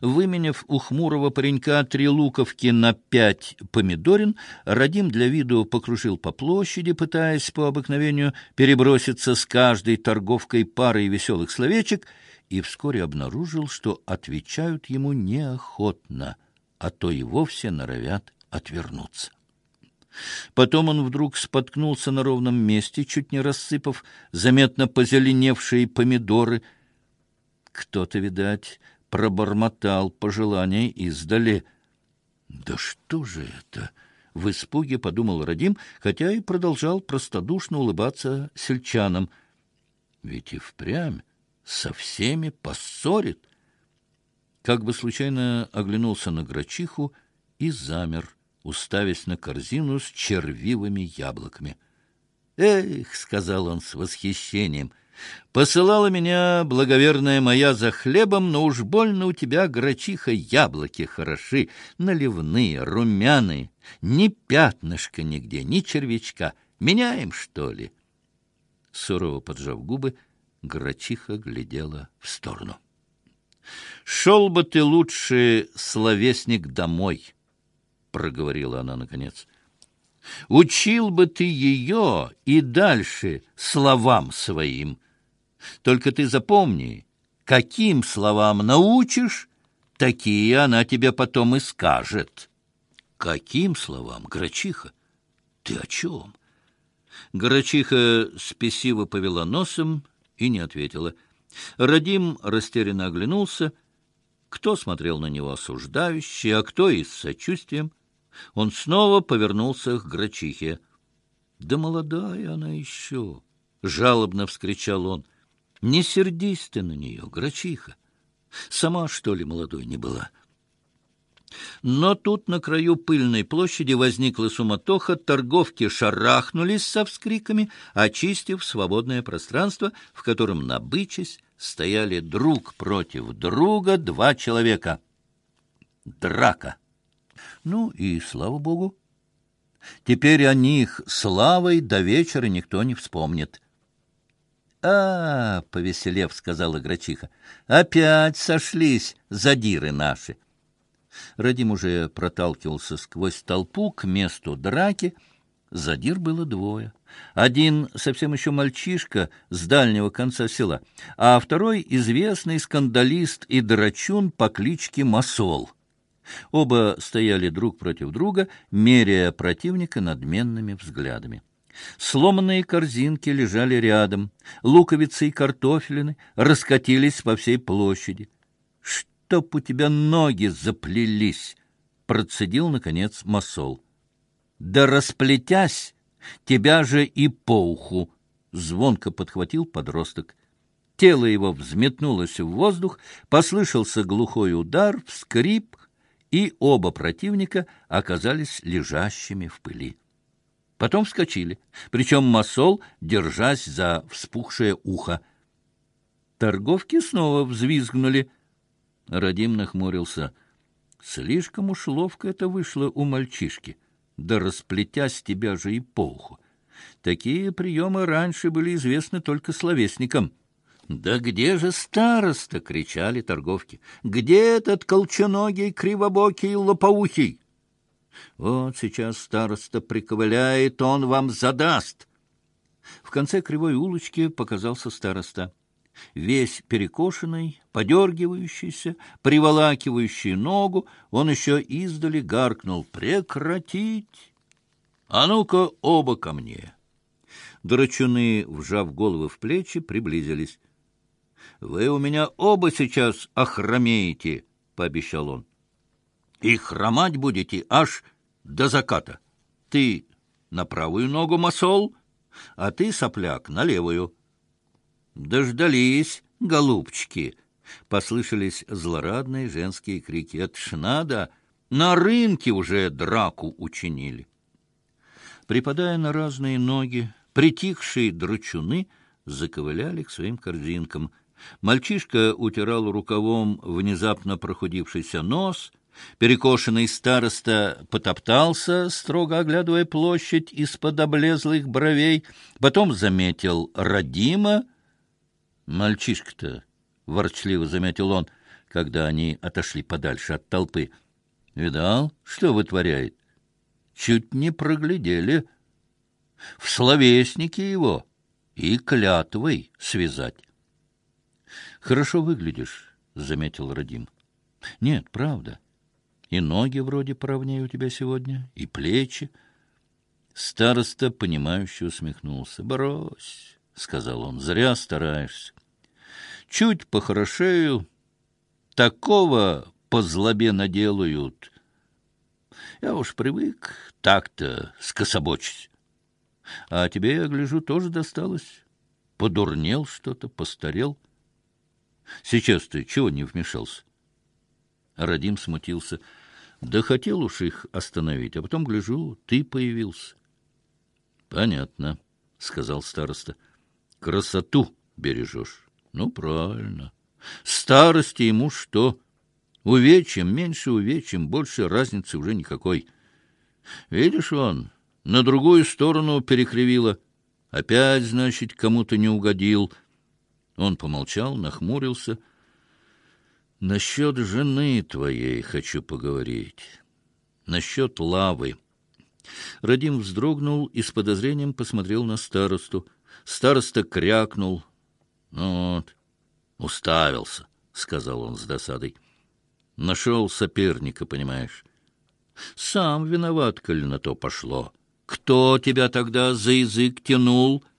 Выменяв у хмурого паренька три луковки на пять помидорин, Радим для виду покружил по площади, пытаясь по обыкновению переброситься с каждой торговкой парой веселых словечек, и вскоре обнаружил, что отвечают ему неохотно, а то и вовсе норовят отвернуться. Потом он вдруг споткнулся на ровном месте, чуть не рассыпав заметно позеленевшие помидоры. Кто-то, видать, пробормотал пожелание издали. «Да что же это?» — в испуге подумал Радим, хотя и продолжал простодушно улыбаться сельчанам. «Ведь и впрямь со всеми поссорит». Как бы случайно оглянулся на грачиху и замер уставясь на корзину с червивыми яблоками. «Эх!» — сказал он с восхищением. «Посылала меня благоверная моя за хлебом, но уж больно у тебя, грачиха, яблоки хороши, наливные, румяные, ни пятнышка нигде, ни червячка. Меняем, что ли?» Сурово поджав губы, грачиха глядела в сторону. «Шел бы ты лучше, словесник, домой!» проговорила она наконец. Учил бы ты ее и дальше словам своим. Только ты запомни, каким словам научишь, такие она тебе потом и скажет. Каким словам, Грачиха? Ты о чем? Грачиха спесиво повела носом и не ответила. Радим растерянно оглянулся. Кто смотрел на него осуждающе, а кто и с сочувствием. Он снова повернулся к грачихе. — Да молодая она еще! — жалобно вскричал он. — Не сердись ты на нее, грачиха! Сама, что ли, молодой не была? Но тут на краю пыльной площади возникла суматоха, торговки шарахнулись со вскриками, очистив свободное пространство, в котором, набычась, стояли друг против друга два человека. Драка! Ну и слава богу. Теперь о них славой до вечера никто не вспомнит. — А, — повеселев, — сказала Грачиха, — опять сошлись задиры наши. Радим уже проталкивался сквозь толпу к месту драки. Задир было двое. Один совсем еще мальчишка с дальнего конца села, а второй — известный скандалист и драчун по кличке Масол — Оба стояли друг против друга, меряя противника надменными взглядами. Сломанные корзинки лежали рядом, луковицы и картофелины раскатились по всей площади. «Чтоб у тебя ноги заплелись!» — процедил, наконец, масол. «Да расплетясь, тебя же и по уху!» — звонко подхватил подросток. Тело его взметнулось в воздух, послышался глухой удар, вскрип — и оба противника оказались лежащими в пыли. Потом вскочили, причем Масол, держась за вспухшее ухо. Торговки снова взвизгнули. Радим нахмурился. Слишком уж ловко это вышло у мальчишки, да расплетя с тебя же и по уху. Такие приемы раньше были известны только словесникам — «Да где же староста?» — кричали торговки. «Где этот колченогий, кривобокий, лопоухий?» «Вот сейчас староста приковыляет, он вам задаст!» В конце кривой улочки показался староста. Весь перекошенный, подергивающийся, приволакивающий ногу, он еще издали гаркнул «Прекратить!» «А ну-ка оба ко мне!» Драчуны, вжав головы в плечи, приблизились. Вы у меня оба сейчас охромеете, — пообещал он. И хромать будете аж до заката. Ты на правую ногу масол, а ты, сопляк, на левую. Дождались, голубчики, — послышались злорадные женские крики. Это ж надо, на рынке уже драку учинили. Припадая на разные ноги, притихшие дручуны заковыляли к своим корзинкам — Мальчишка утирал рукавом внезапно прохудившийся нос. Перекошенный староста потоптался, строго оглядывая площадь из-под облезлых бровей. Потом заметил Радима. «Мальчишка-то», — ворчливо заметил он, когда они отошли подальше от толпы. Видал, что вытворяет? Чуть не проглядели. В словеснике его и клятвой связать. Хорошо выглядишь, — заметил Радим. Нет, правда. И ноги вроде поровнее у тебя сегодня, и плечи. Староста, понимающе усмехнулся. Брось, — сказал он, — зря стараешься. Чуть похорошею, такого по злобе наделают. Я уж привык так-то скособочить. А тебе, я гляжу, тоже досталось. Подурнел что-то, постарел. Сейчас ты чего не вмешался? Радим смутился. Да хотел уж их остановить, а потом, гляжу, ты появился. — Понятно, — сказал староста. — Красоту бережешь. Ну, правильно. Старости ему что? Увечьем, меньше увечьем, больше разницы уже никакой. Видишь, он на другую сторону перекривило. Опять, значит, кому-то не угодил. Он помолчал, нахмурился. Насчет жены твоей хочу поговорить. Насчет лавы. Радим вздрогнул и с подозрением посмотрел на старосту. Староста крякнул. Ну вот, уставился, — сказал он с досадой. Нашел соперника, понимаешь. Сам виноват, коль на то пошло. Кто тебя тогда за язык тянул? —